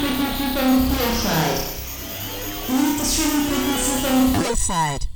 frequency from the field side. Delete the streaming frequency from the field side.